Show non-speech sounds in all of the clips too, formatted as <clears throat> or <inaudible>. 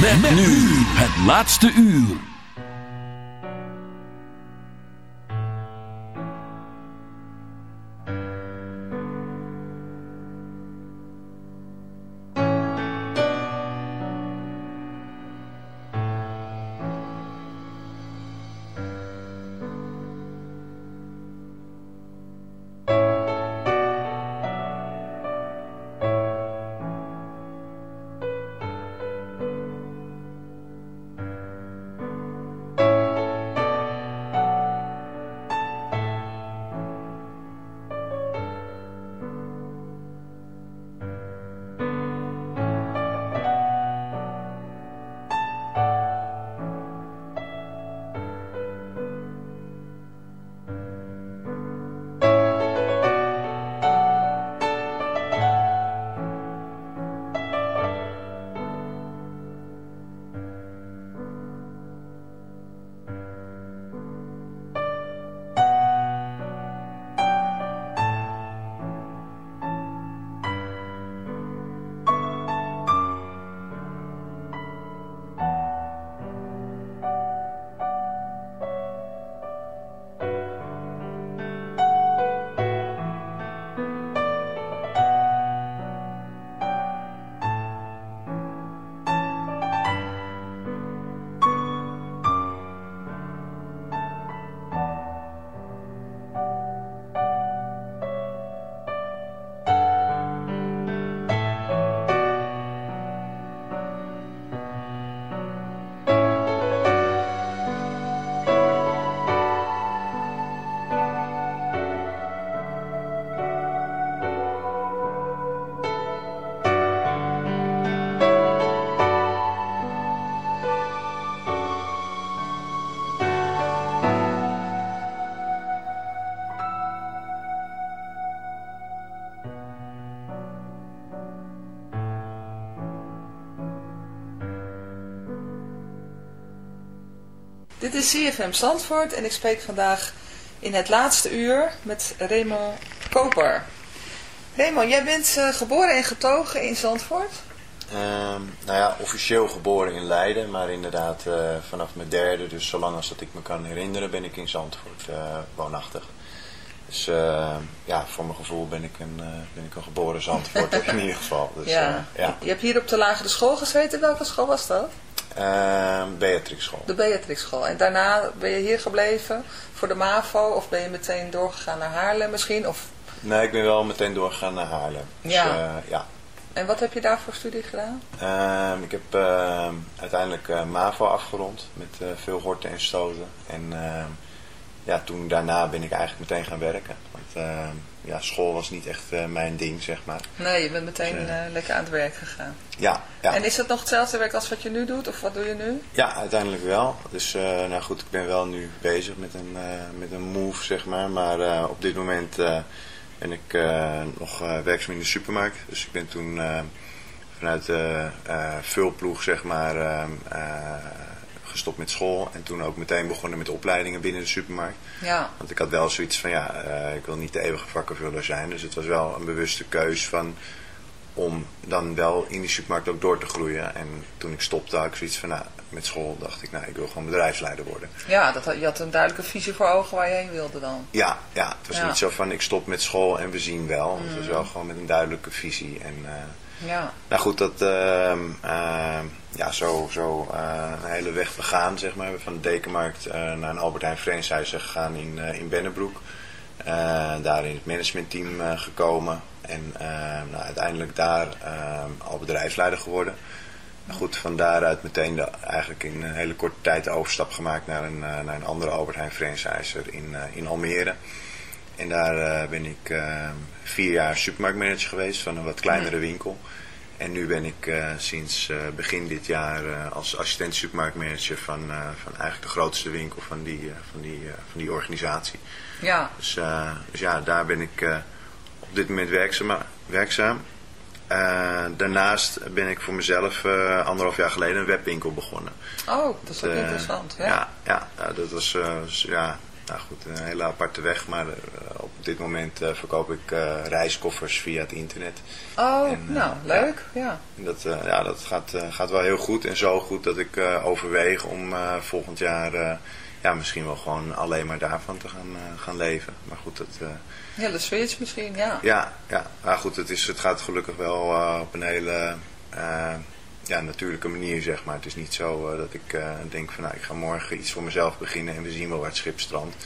Met, met nu het laatste uur. Is CFM Zandvoort en ik spreek vandaag in het laatste uur met Raymond Koper. Raymond, jij bent uh, geboren en getogen in Zandvoort? Um, nou ja, officieel geboren in Leiden, maar inderdaad uh, vanaf mijn derde, dus zolang als dat ik me kan herinneren, ben ik in Zandvoort uh, woonachtig. Dus ja, voor mijn gevoel ben ik een, ben ik een geboren Zandvoort <laughs> in ieder geval. Dus, ja. ja. Je hebt hier op de lagere school gezeten, welke school was dat? Uh, Beatrix School. De Beatrix School. En daarna ben je hier gebleven voor de MAVO of ben je meteen doorgegaan naar Haarlem misschien? Of... Nee, ik ben wel meteen doorgegaan naar Haarlem. Dus, ja. Uh, ja. En wat heb je daar voor studie gedaan? Uh, ik heb ehm, uiteindelijk eh, MAVO afgerond met eh, veel horten en stoten. En ehm, ja, toen daarna ben ik eigenlijk meteen gaan werken. Want ja, school was niet echt uh, mijn ding, zeg maar. Nee, je bent meteen dus, uh, lekker aan het werk gegaan. Ja, ja. En is dat nog hetzelfde werk als wat je nu doet? Of wat doe je nu? Ja, uiteindelijk wel. Dus nou goed, ik ben wel nu bezig met een, met een move, zeg maar. Maar op dit moment ben ik nog werkzaam in de supermarkt. Dus ik ben toen vanuit de vulploeg, zeg maar gestopt met school en toen ook meteen begonnen met opleidingen binnen de supermarkt. Ja. Want ik had wel zoiets van ja, uh, ik wil niet de eeuwige vakkenvuller zijn. Dus het was wel een bewuste keus van om dan wel in die supermarkt ook door te groeien. En toen ik stopte had ik zoiets van nou, met school dacht ik nou, ik wil gewoon bedrijfsleider worden. Ja, dat, je had een duidelijke visie voor ogen waar je heen wilde dan. Ja, ja het was ja. niet zo van ik stop met school en we zien wel. Mm. Het was wel gewoon met een duidelijke visie en... Uh, ja. Nou goed, dat, uh, uh, ja, zo, zo uh, een hele weg gegaan, zeg maar. Van de Dekenmarkt naar een Albert Heijn franchise gegaan in, in Bennebroek. daar in het managementteam gekomen. En nou, uiteindelijk daar al bedrijfsleider geworden. Nou goed, van daaruit meteen de, eigenlijk in een hele korte tijd de overstap gemaakt naar een, naar een andere Albert Heijn franchiser in, in Almere. En daar ben ik vier jaar supermarktmanager geweest van een wat kleinere winkel. En nu ben ik uh, sinds uh, begin dit jaar uh, als assistent supermarktmanager van, van eigenlijk de grootste winkel van die, van die, van die organisatie. Ja. Dus, dus ja, daar ben ik op dit moment werkzaam. werkzaam. daarnaast ben ik voor mezelf anderhalf jaar geleden een webwinkel begonnen. Oh, dat is ook interessant. Ja, ja, ja, ja dat was ja, nou goed, een hele aparte weg. Maar op dit moment verkoop ik reiskoffers via het internet. Oh, nou, leuk. Ja. En dat, ja, dat gaat, gaat wel heel goed. En zo goed dat ik overweeg om volgend jaar ja, misschien wel gewoon alleen maar daarvan te gaan, gaan leven. Maar goed, dat... Ja, de switch misschien, ja. Ja, ja. maar goed, het, is, het gaat gelukkig wel op een hele ja, natuurlijke manier, zeg maar. Het is niet zo uh, dat ik uh, denk van nou, ik ga morgen iets voor mezelf beginnen en we zien wel waar het schip strandt.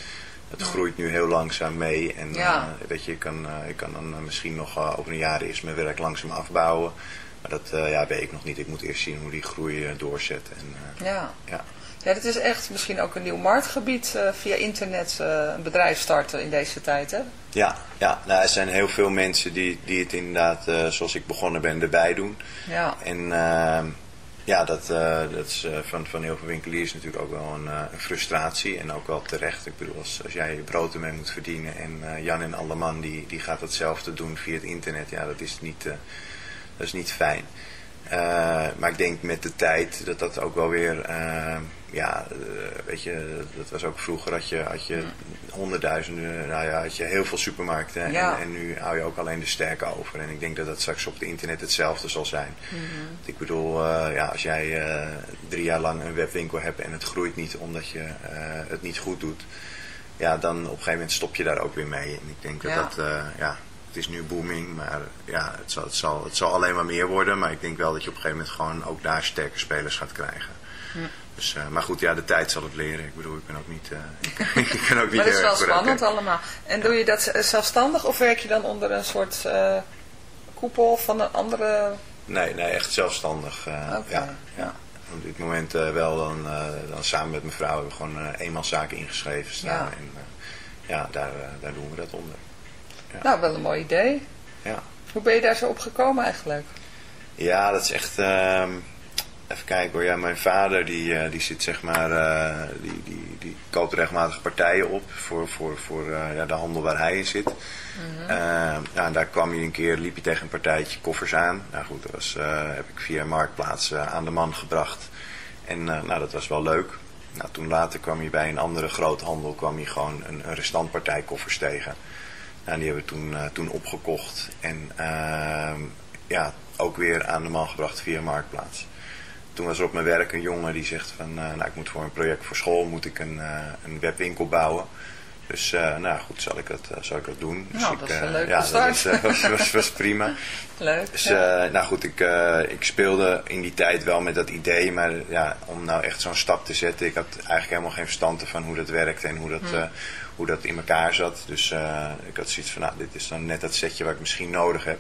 Het groeit nu heel langzaam mee en ja. uh, weet je, ik kan, ik kan dan misschien nog over een jaar eerst mijn werk langzaam afbouwen. Maar dat ja, weet ik nog niet. Ik moet eerst zien hoe die groei doorzet. En, ja. ja. Ja, dit is echt misschien ook een nieuw marktgebied uh, via internet uh, een bedrijf starten in deze tijd, hè? Ja, ja nou, er zijn heel veel mensen die, die het inderdaad, uh, zoals ik begonnen ben, erbij doen. Ja. En ehm, ja, dat, dat is van, van heel veel winkeliers natuurlijk ook wel een, een, frustratie en ook wel terecht. Ik bedoel, als, als jij je brood ermee moet verdienen en Jan en Alleman die, die gaat hetzelfde doen via het internet, ja, dat is niet, dat is niet fijn. maar ik denk met de tijd dat dat ook wel weer ehm, ja, eh, weet je, dat was ook vroeger had je, had je honderdduizenden, nou ja, had je heel veel supermarkten en, en, nu hou je ook alleen de sterke over. En ik denk dat dat straks op het internet hetzelfde zal zijn. Mhm. Ik bedoel, uh, ja, als jij uh, drie jaar lang een webwinkel hebt en het groeit niet omdat je het niet goed doet, ja, dan op een gegeven moment stop je daar ook weer mee. En ik denk dat dat, ja, het is nu booming, maar ja, het zal, het, zal, het zal alleen maar meer worden. Maar ik denk wel dat je op een gegeven moment gewoon ook daar sterke spelers gaat krijgen. Dus, uh, maar goed, ja, de tijd zal het leren. Ik bedoel, ik ben ook niet... Uh, <laughs> ik ben ook niet maar het is wel spannend allemaal. En doe je dat zelfstandig of werk je dan onder een soort uh, koepel van een andere... Nee, nee, echt zelfstandig. Okay. ja, ja. Op dit moment wel dan, dan samen met mijn vrouw hebben we gewoon eenmanszaken ingeschreven staan. Ja. En ja, daar, daar doen we dat onder. Ja. Nou, wel een mooi idee. Ja. Hoe ben je daar zo op gekomen eigenlijk? Ja, dat is echt... Ehm, Even kijken hoor, ja, mijn vader die, uh, die zit zeg maar, uh, die, die, die koopt regelmatig partijen op voor, voor, voor uh, ja, de handel waar hij in zit. Mm -hmm. ja, en daar kwam hij een keer, liep hij tegen een partijtje koffers aan. Nou goed, dat was, heb ik via Marktplaats aan de man gebracht. En nou, dat was wel leuk. Nou, toen later kwam hij bij een andere groothandel, kwam hij gewoon een, een restantpartij koffers tegen. Nou, die hebben we toen, toen opgekocht en ehm, ja, ook weer aan de man gebracht via Marktplaats toen was er op mijn werk een jongen die zegt van, uh, nou ik moet voor een project voor school moet ik een, uh, een webwinkel bouwen. Dus uh, nou goed, zal ik dat, zal ik dat doen. Dus nou, dat is een leuke ja, start. Dat was, was, was, prima. <laughs> Leuk. Dus ja. nou goed, ik, ik speelde in die tijd wel met dat idee, maar ja, om nou echt zo'n stap te zetten, ik had eigenlijk helemaal geen verstand van hoe dat werkte en hoe dat, hmm. hoe dat in elkaar zat. Dus ik had zoiets van, nou dit is dan net dat setje wat ik misschien nodig heb.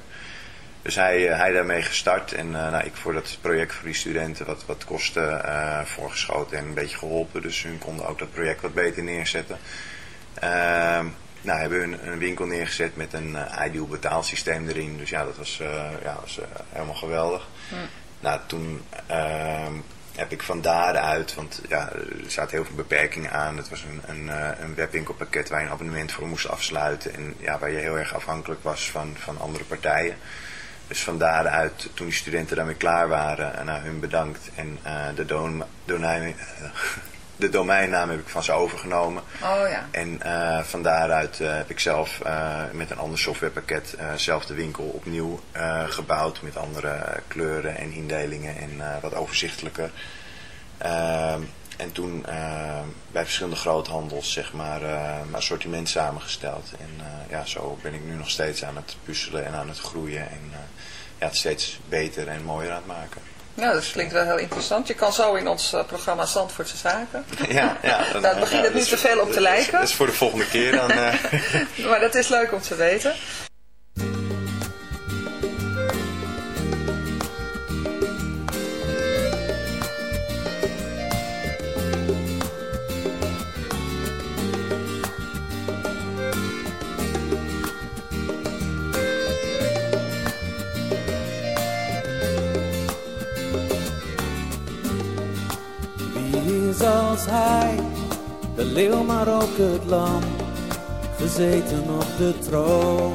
Dus hij, uh, hij daarmee gestart en uh, nou, ik voor dat project voor die studenten wat, wat kosten uh, voorgeschoten en een beetje geholpen. Dus hun konden ook dat project wat beter neerzetten. Ehm, nou, hebben we een, winkel neergezet met een ideal betaalsysteem erin. Dus ja, dat was, ja, was helemaal geweldig. Hm. Nou, toen ehm, heb ik van daaruit, want ja, er zaten heel veel beperkingen aan. Het was een, een, een webwinkelpakket waar je een abonnement voor moest afsluiten. En ja, waar je heel erg afhankelijk was van, van andere partijen. Dus van daaruit, toen die studenten daarmee klaar waren, en naar hun bedankt. En uh, de, domein, <laughs> de domeinnaam heb ik van ze overgenomen. Oh ja. En uh, van daaruit uh, heb ik zelf met een ander softwarepakket zelf de winkel opnieuw gebouwd. Met andere kleuren en indelingen en wat overzichtelijker. Ehm, en toen bij verschillende groothandels zeg maar mijn assortiment samengesteld. En ja, zo ben ik nu nog steeds aan het puzzelen en aan het groeien. En ja, het steeds beter en mooier aan het maken. Nou, dat klinkt wel heel interessant. Je kan zo in ons uh, programma Zandvoortse Zaken. <laughs> Ja, ja. <laughs> Dan, Daar begint het ja, niet te veel op te lijken. Dat is voor de volgende keer dan. Uh... <laughs> maar dat is leuk om te weten. Als hij, de leeuw maar ook het lam, gezeten op de troon.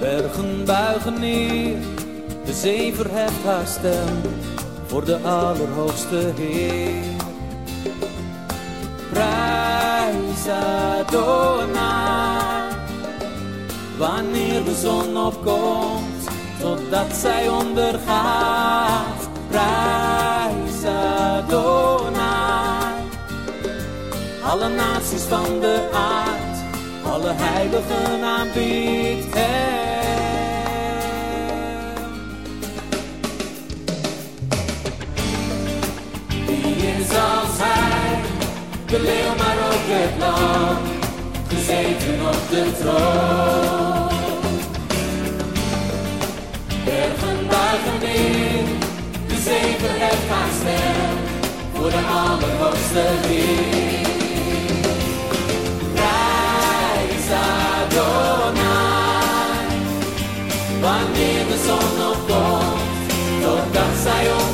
Bergen buigen neer, de zee verheft haar stem voor de Allerhoogste Heer. Prijs Adonai. Wanneer de zon opkomt, totdat zij ondergaat. Prijs Alle naties van de aard, alle heiligen aanbiedt hem. Wie is als hij, de leeuw maar ook het lam, gezeten op de troon. Bergen buigen neer, de zee verheft haar stem, voor de allerhoogste Heer. Wanneer de zon opkomt, totdat zij ondergaat.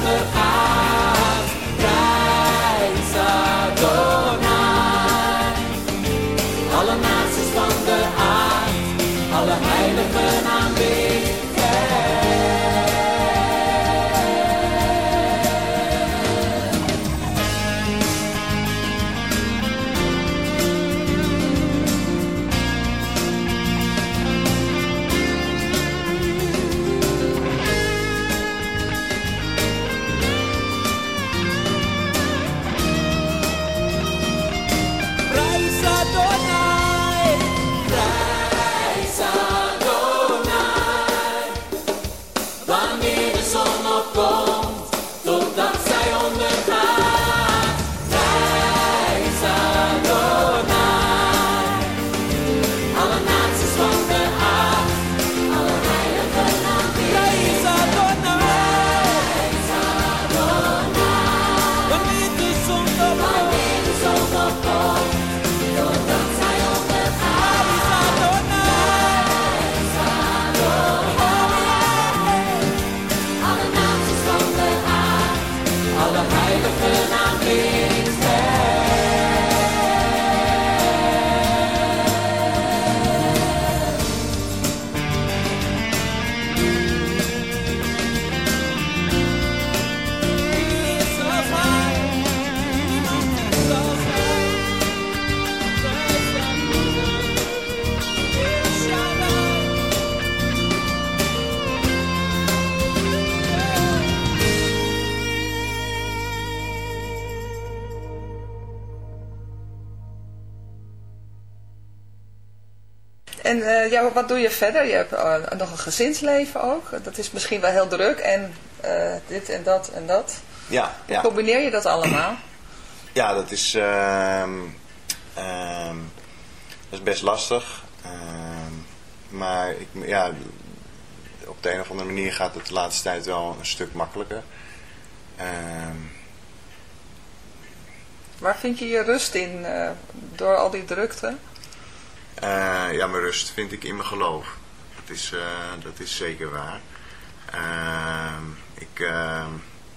Wat doe je verder? Je hebt eh, nog een gezinsleven ook. Dat is misschien wel heel druk. En eh, dit en dat en dat. Ja, Hoe combineer je dat allemaal? <clears throat> ja dat, is, ehm, ehm, dat is best lastig. Ehm, maar ik, ja, op de een of andere manier gaat het de laatste tijd wel een stuk makkelijker. Waar vind je je rust in eh, door al die drukte? Eh, ja, mijn rust vind ik in mijn geloof. Dat is, eh, dat is zeker waar. Ehm, ik, ehm,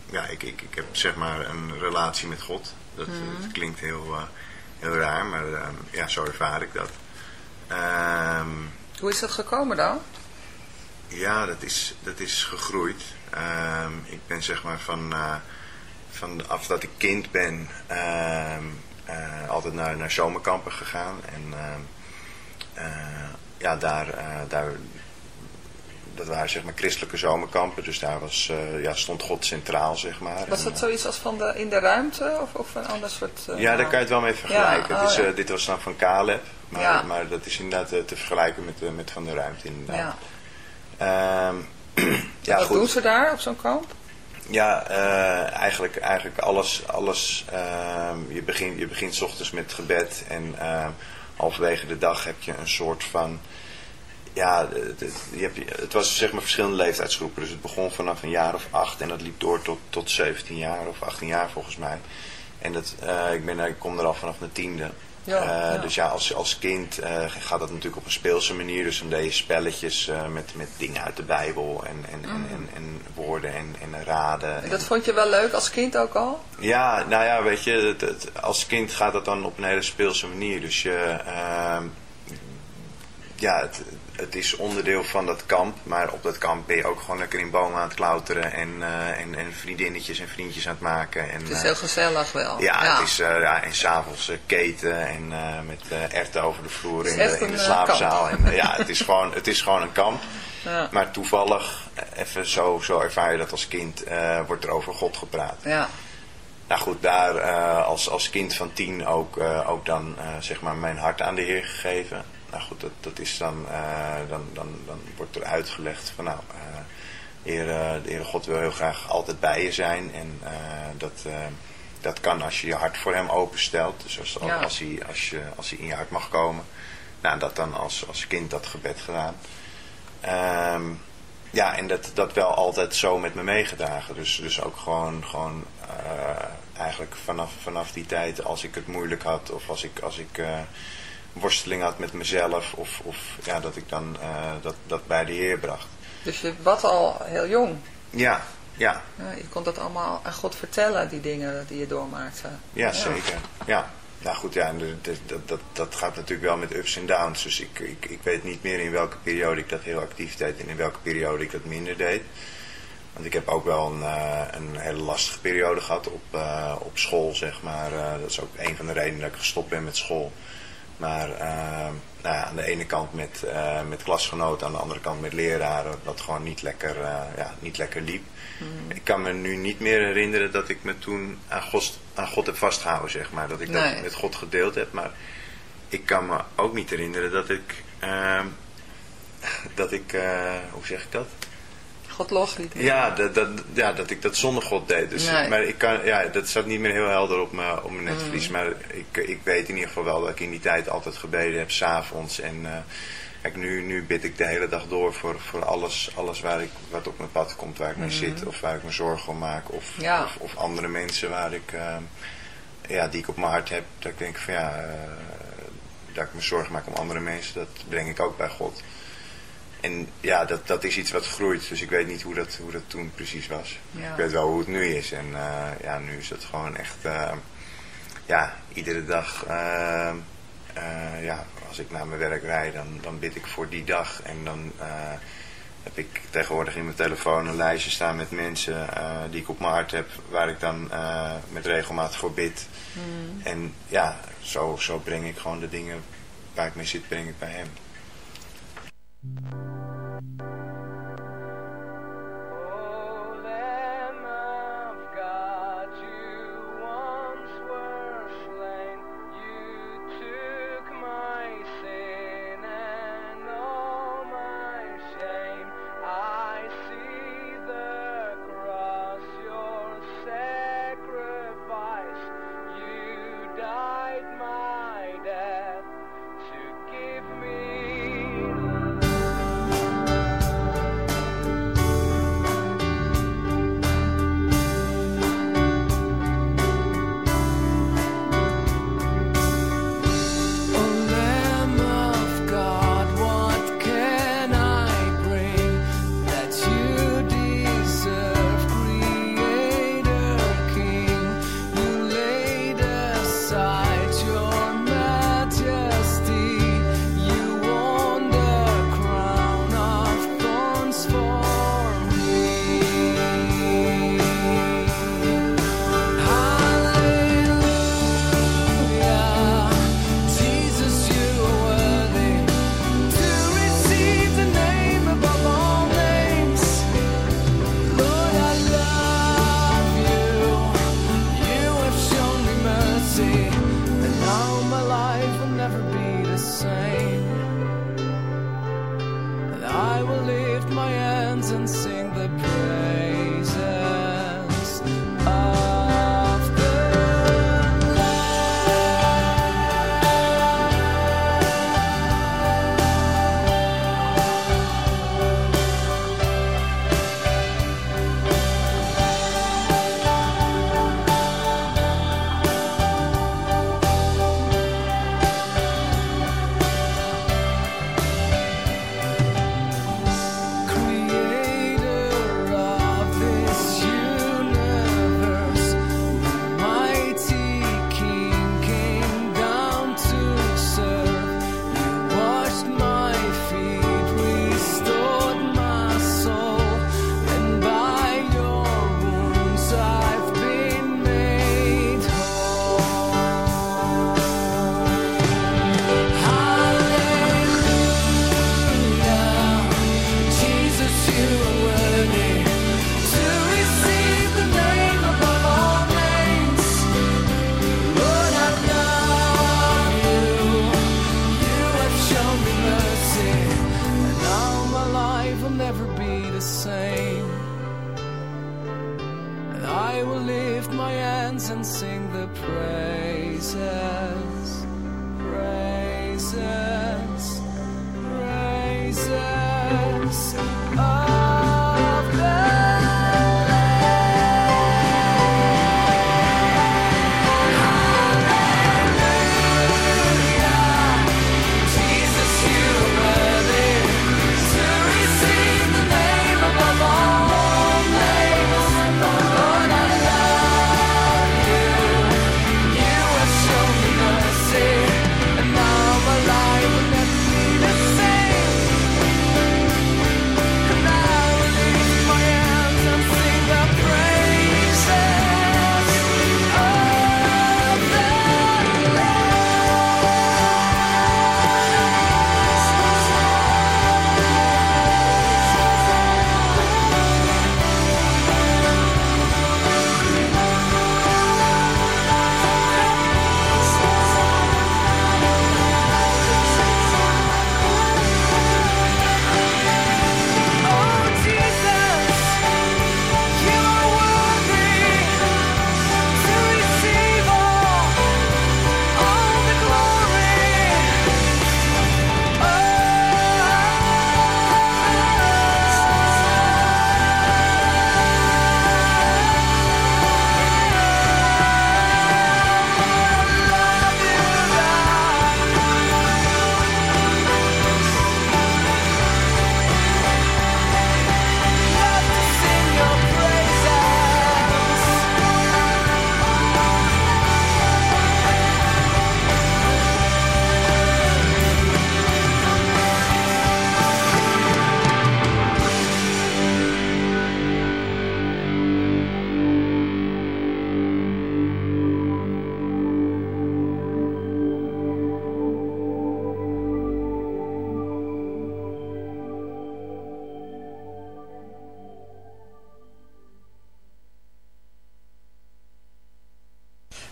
ja, ik, ik, ik heb zeg maar een relatie met God. Dat, dat klinkt heel, eh, heel raar, maar ehm, ja, zo ervaar ik dat. Hoe is dat gekomen dan? ja, dat is, dat is gegroeid. Ik ben zeg maar van, eh, van af dat ik kind ben eh, altijd naar, naar zomerkampen gegaan. En eh, ja, daar, eh, daar, dat waren zeg maar christelijke zomerkampen. Dus daar was, eh, ja, stond God centraal zeg maar. Was dat zoiets als van de, in de ruimte of, of een ander soort... eh, ja, daar kan je het wel mee vergelijken. Ja, ja. eh, dit was dan van Caleb. Maar, Ja. maar dat is inderdaad eh, te vergelijken met, eh, met Van de Ruimte inderdaad. ja. Ehm, <clears throat> ja, Wat goed. doen ze daar op zo'n kamp? Ja, eh, eigenlijk, eigenlijk alles. alles ehm, je, begint, je begint 's ochtends met gebed en ehm, halverwege de dag heb je een soort van. Ja, je hebt, het was zeg maar verschillende leeftijdsgroepen. Dus het begon vanaf een jaar of acht en dat liep door tot, tot 17 jaar of 18 jaar volgens mij. En dat, eh, ik, ben, ik kom er al vanaf mijn tiende. Ja, Eh, ja. Dus ja, als, als kind eh, gaat dat natuurlijk op een speelse manier. Dus dan deed je spelletjes eh, met, met dingen uit de Bijbel en, en, en, en, en woorden en, en raden. En dat vond je wel leuk als kind ook al? Ja, nou ja, weet je, het, het- als kind gaat dat dan op een hele speelse manier. Dus je, ehm, ja, het, het is onderdeel van dat kamp, maar op dat kamp ben je ook gewoon lekker in bomen aan het klauteren en, eh, en, en vriendinnetjes en vriendjes aan het maken. En, Het is eh, heel gezellig wel. ja, Het is, eh, ja, en s'avonds keten en met erwten over de vloer in de, in slaapzaal. En, ja, het is, gewoon, het is gewoon een kamp. Ja. Maar toevallig, even zo, zo ervaar je dat als kind, wordt er over God gepraat. ja. Nou goed, daar als, als kind van tien ook, ook dan zeg maar mijn hart aan de Heer gegeven. Nou goed, dat, dat is dan, eh, dan, dan, dan wordt er uitgelegd van nou, eh, de, Heer, eh, de Heere God wil heel graag altijd bij je zijn. En eh, dat, eh, dat kan als je je hart voor hem openstelt. Dus als, Ja. als, hij, als, je, als hij in je hart mag komen. Nou, dat dan als, als kind dat gebed gedaan. Ehm, ja, en dat, dat wel altijd zo met me meegedragen. Dus, dus ook gewoon, gewoon eh, eigenlijk vanaf, vanaf die tijd als ik het moeilijk had of als ik, als ik eh, worsteling had met mezelf of, of ja, dat ik dan eh, dat, dat bij de Heer bracht. Dus je bad al heel jong. Ja, ja, Ja, je kon dat allemaal aan God vertellen, die dingen die je doormaakte. ja, zeker. Ja. Nou goed, ja, dat, dat, dat gaat natuurlijk wel met ups en downs. Dus ik, ik, ik weet niet meer in welke periode ik dat heel actief deed en in welke periode ik dat minder deed. Want ik heb ook wel een, eh, een hele lastige periode gehad op, eh, op school, zeg maar. Dat is ook een van de redenen dat ik gestopt ben met school. Maar eh, nou ja, aan de ene kant met, eh, met klasgenoten, aan de andere kant met leraren, dat gewoon niet lekker, eh, ja, niet lekker liep. Ik kan me nu niet meer herinneren dat ik me toen aan God, aan God heb vastgehouden, zeg maar. Dat ik Nee. dat met God gedeeld heb. Maar ik kan me ook niet herinneren dat ik, ehm, <laughs> dat ik, eh, hoe zeg ik dat? God. Ja, dat, dat, ja, dat ik dat zonder God deed. Dus, Nee. Maar ik kan, ja, dat staat niet meer heel helder op mijn, op mijn netvlies. Maar ik, ik weet in ieder geval wel dat ik in die tijd altijd gebeden heb, s'avonds. En eh, kijk, nu, nu bid ik de hele dag door voor, voor alles, alles waar ik, wat op mijn pad komt, waar ik mee zit. Of waar ik me zorgen om maak. Of, Ja. of, of andere mensen waar ik, eh, ja, die ik op mijn hart heb. Dat ik denk van ja, eh, dat ik me zorgen maak om andere mensen. Dat breng ik ook bij God. En ja, dat, dat is iets wat groeit. Dus ik weet niet hoe dat, hoe dat toen precies was. Ja. Ik weet wel hoe het nu is. En eh, ja, nu is het gewoon echt... eh, ja, iedere dag... eh, ja, als ik naar mijn werk rijd, dan, dan bid ik voor die dag. En dan heb ik tegenwoordig in mijn telefoon een lijstje staan met mensen die ik op mijn hart heb. Waar ik dan met regelmaat voor bid. En ja, zo, zo breng ik gewoon de dingen waar ik mee zit, breng ik bij hem.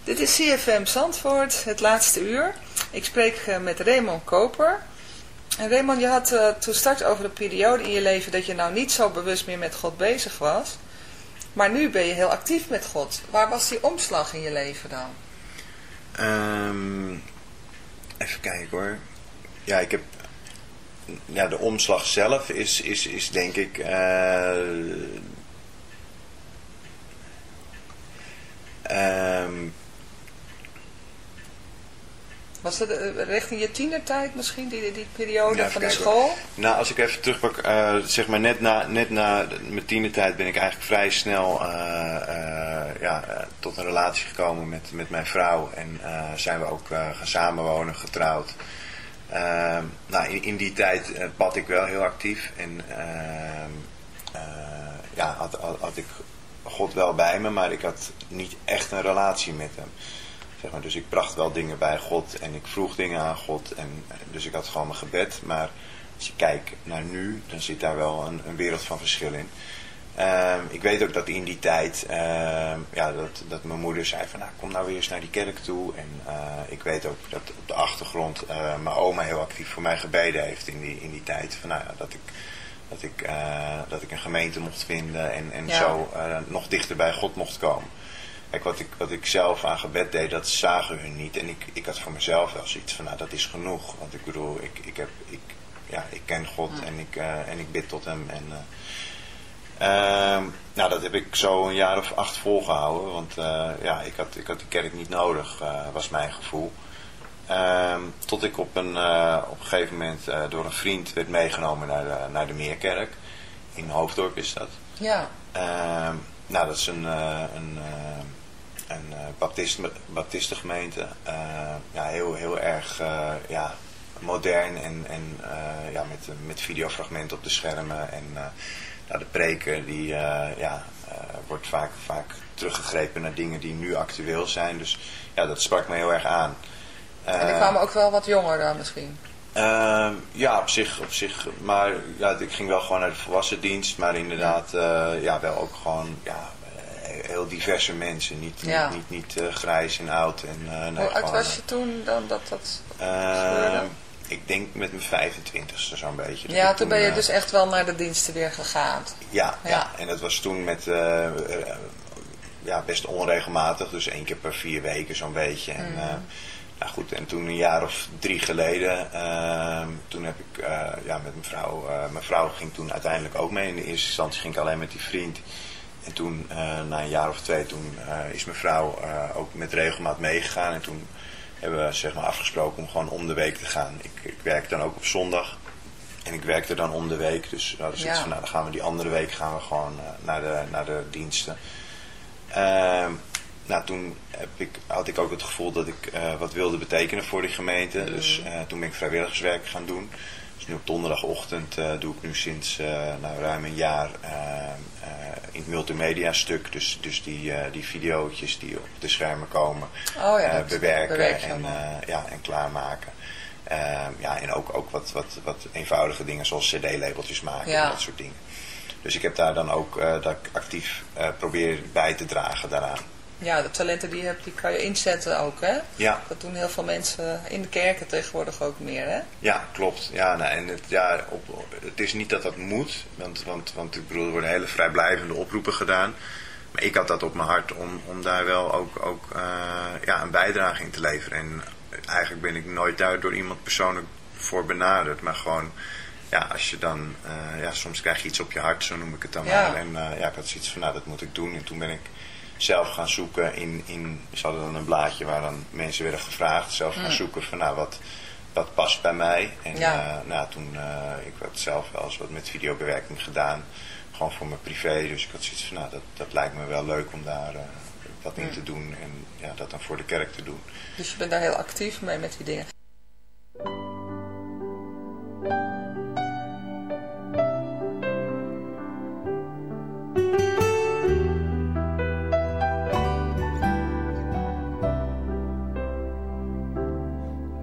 Dit is CFM Zandvoort, het laatste uur. Ik spreek eh, met Raymond Koper. En Raymond, je had eh, toen straks over een periode in je leven dat je nou niet zo bewust meer met God bezig was. Maar nu ben je heel actief met God. Waar was die omslag in je leven dan? Ehm, even kijken hoor. Ja, ik heb. Ja, de omslag zelf is, is, is denk ik. ehm, Was het eh, richting je tienertijd misschien, die, die periode Ja, van de school? nou, als ik even terugpak, eh, zeg maar net na, net na mijn tienertijd ben ik eigenlijk vrij snel eh, ja, tot een relatie gekomen met, met mijn vrouw. En zijn we ook gaan samenwonen, getrouwd. Ehm, nou, in, in die tijd bad ik wel heel actief. En ehm, eh, ja, had, had, had ik God wel bij me, maar ik had niet echt een relatie met hem. Zeg maar, dus ik bracht wel dingen bij God en ik vroeg dingen aan God. En, eh, dus ik had gewoon mijn gebed. Maar als je kijkt naar nu, dan zit daar wel een, een wereld van verschil in. Ehm, ik weet ook dat in die tijd, ehm, ja, dat, dat mijn moeder zei van nou kom nou weer eens naar die kerk toe. En eh, ik weet ook dat op de achtergrond eh, mijn oma heel actief voor mij gebeden heeft in die, in die tijd. Van, nou, ja, dat, ik, dat, ik, dat ik een gemeente mocht vinden en, en Ja. zo nog dichter bij God mocht komen. Kijk, wat ik, wat ik zelf aan gebed deed, dat zagen hun niet. En ik, ik had voor mezelf wel zoiets van, nou, dat is genoeg. Want ik bedoel, ik, ik, heb, ik, ja, ik ken God en, ik, eh, en ik bid tot hem. En, eh, ehm, nou, dat heb ik zo een jaar of acht volgehouden. Want eh, ja, ik had, ik had die kerk niet nodig, was mijn gevoel. Ehm, tot ik op een, op een gegeven moment door een vriend werd meegenomen naar de, naar de Meerkerk. In Hoofddorp is dat. Ja, Ehm, nou, dat is een, een, een eh, baptist, baptistengemeente. Eh, ja, heel, heel erg eh, ja, modern en, en ja, met, met videofragmenten op de schermen. En nou, de preken die, ja, wordt vaak, vaak teruggegrepen naar dingen die nu actueel zijn. Dus ja, dat sprak me heel erg aan. en die kwamen ook wel wat jonger dan misschien. Ehm, ja, op zich, op zich. Maar ja, ik ging wel gewoon naar de volwassen dienst. Maar inderdaad, ja, wel ook gewoon ja, heel diverse mensen. Niet, Ja. niet, niet, niet eh, grijs en oud. En, eh, nee, Hoe oud gewoon, was je toen dan dat dat eh, gebeurde? ik denk met mijn 25ste zo'n beetje. Dat Ja, toen ben je eh, dus echt wel naar de diensten weer gegaan. Ja, ja. Ja. en dat was toen met... eh, eh, ja, best onregelmatig, dus één keer per vier weken zo'n beetje. En, eh, nou goed, en toen een jaar of drie geleden, ehm, toen heb ik eh, ja, met mijn vrouw, eh, mijn vrouw ging toen uiteindelijk ook mee. In de eerste instantie ging ik alleen met die vriend. En toen, eh, na een jaar of twee, toen eh, is mijn vrouw eh, ook met regelmaat meegegaan. En toen hebben we zeg maar, afgesproken om gewoon om de week te gaan. Ik, ik werk dan ook op zondag. En ik werkte dan om de week. Dus nou, dan, Ja. van, nou, dan gaan we die andere week gaan we gewoon naar, de, naar de diensten. Ehm, nou, toen heb ik, had ik ook het gevoel dat ik wat wilde betekenen voor die gemeente. Dus eh, toen ben ik vrijwilligerswerk gaan doen. Op donderdagochtend eh, doe ik nu sinds eh, nou, ruim een jaar eh, in het multimedia stuk. Dus, dus die, die videootjes die op de schermen komen Oh ja, bewerken bewerk en, ja, en klaarmaken. Ehm, ja, en ook, ook wat, wat, wat eenvoudige dingen zoals cd-labeltjes maken Ja. en dat soort dingen. Dus ik heb daar dan ook dat ik actief probeer bij te dragen daaraan. Ja, de talenten die je hebt, die kan je inzetten ook, hè? Ja, Dat doen heel veel mensen in de kerken tegenwoordig ook meer, hè? ja klopt. Ja, nou, en het, ja, op, het is niet dat dat moet, want, want, want ik bedoel, er worden hele vrijblijvende oproepen gedaan. Maar ik had dat op mijn hart om, om daar wel ook, ook eh, ja, een bijdrage in te leveren. En eigenlijk ben ik nooit daar door iemand persoonlijk voor benaderd. Maar gewoon, ja, als je dan, eh, ja, soms krijg je iets op je hart, zo noem ik het dan Ja. maar. En eh, ja, ik had zoiets van, nou, dat moet ik doen. En toen ben ik zelf gaan zoeken in, in ze hadden dan een blaadje waar dan mensen werden gevraagd. Zelf gaan zoeken van, nou, wat, wat past bij mij. En Ja. eh, nou, toen, eh, ik had zelf wel eens wat met videobewerking gedaan. Gewoon voor mijn privé. Dus ik had zoiets van, nou, dat, dat lijkt me wel leuk om daar eh, wat in te doen. En ja, dat dan voor de kerk te doen. Dus je bent daar heel actief mee met die dingen.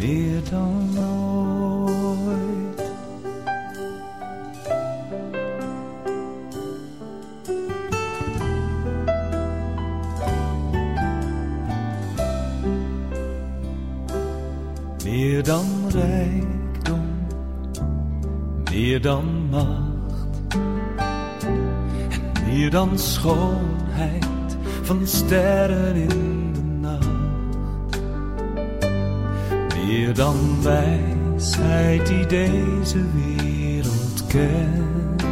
meer dan ooit. Meer dan rijkdom, meer dan macht, en meer dan schoonheid van sterren in Meer dan wijsheid die deze wereld kent,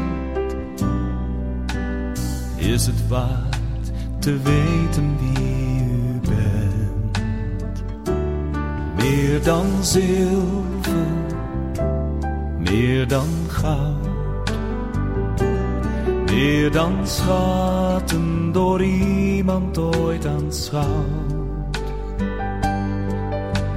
is het waard te weten wie u bent. Meer dan zilver, meer dan goud, meer dan schatten door iemand ooit aanschouwd.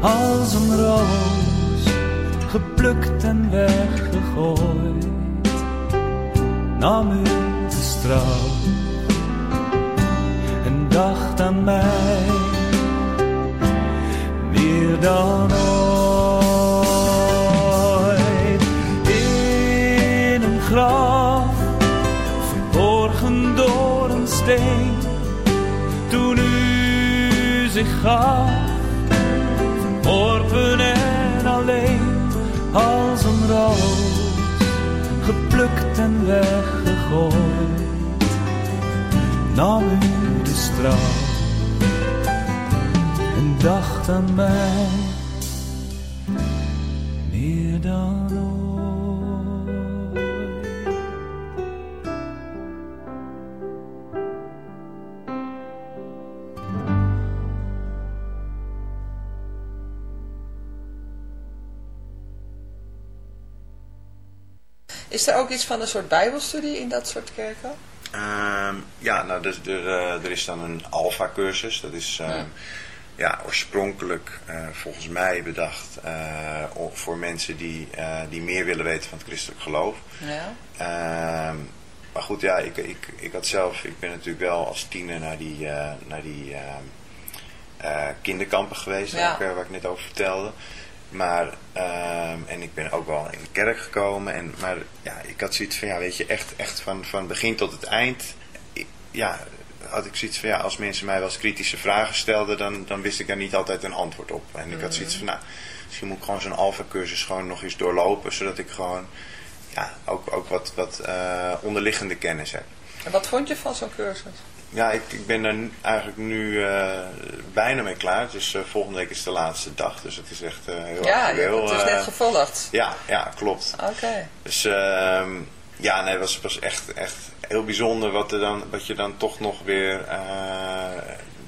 als een roos, geplukt en weggegooid, nam u de straf en dacht aan mij meer dan ooit. In een graf, verborgen door een steen, toen u zich gaf, roos, geplukt en weggegooid, nam de straf en dacht aan mij iets van een soort bijbelstudie in dat soort kerken? Ehm, ja, nou, dus er, eh, er is dan een alfa-cursus. Dat is ehm, ja. oorspronkelijk eh, volgens mij bedacht eh, voor mensen die, die meer willen weten van het christelijk geloof. Ja. Ehm, maar goed, ja, ik, ik, ik had zelf, ik ben natuurlijk wel als tiener naar die, naar die kinderkampen geweest, Ja. waar ik net over vertelde. Maar, ehm, en ik ben ook wel in de kerk gekomen. En, maar ja, ik had zoiets van, ja, weet je, echt, echt van, van begin tot het eind. ik- ja, had ik zoiets van, ja, als mensen mij wel eens kritische vragen stelden, dan, dan wist ik daar niet altijd een antwoord op. En ik had zoiets van, nou, misschien moet ik gewoon zo'n alfa-cursus gewoon nog eens doorlopen, zodat ik gewoon, ja, ook, ook wat, wat eh, onderliggende kennis heb. En wat vond je van zo'n cursus? Ja, ik, ik ben er eigenlijk nu eh, bijna mee klaar. Dus volgende week is de laatste dag. Dus het is echt eh, heel Ja, actueel. hebt het is eh. net gevolgd. ja, ja, klopt. Oké. Dus ehm, ja, nee, het was, was echt, echt heel bijzonder wat, er dan, wat je dan toch nog weer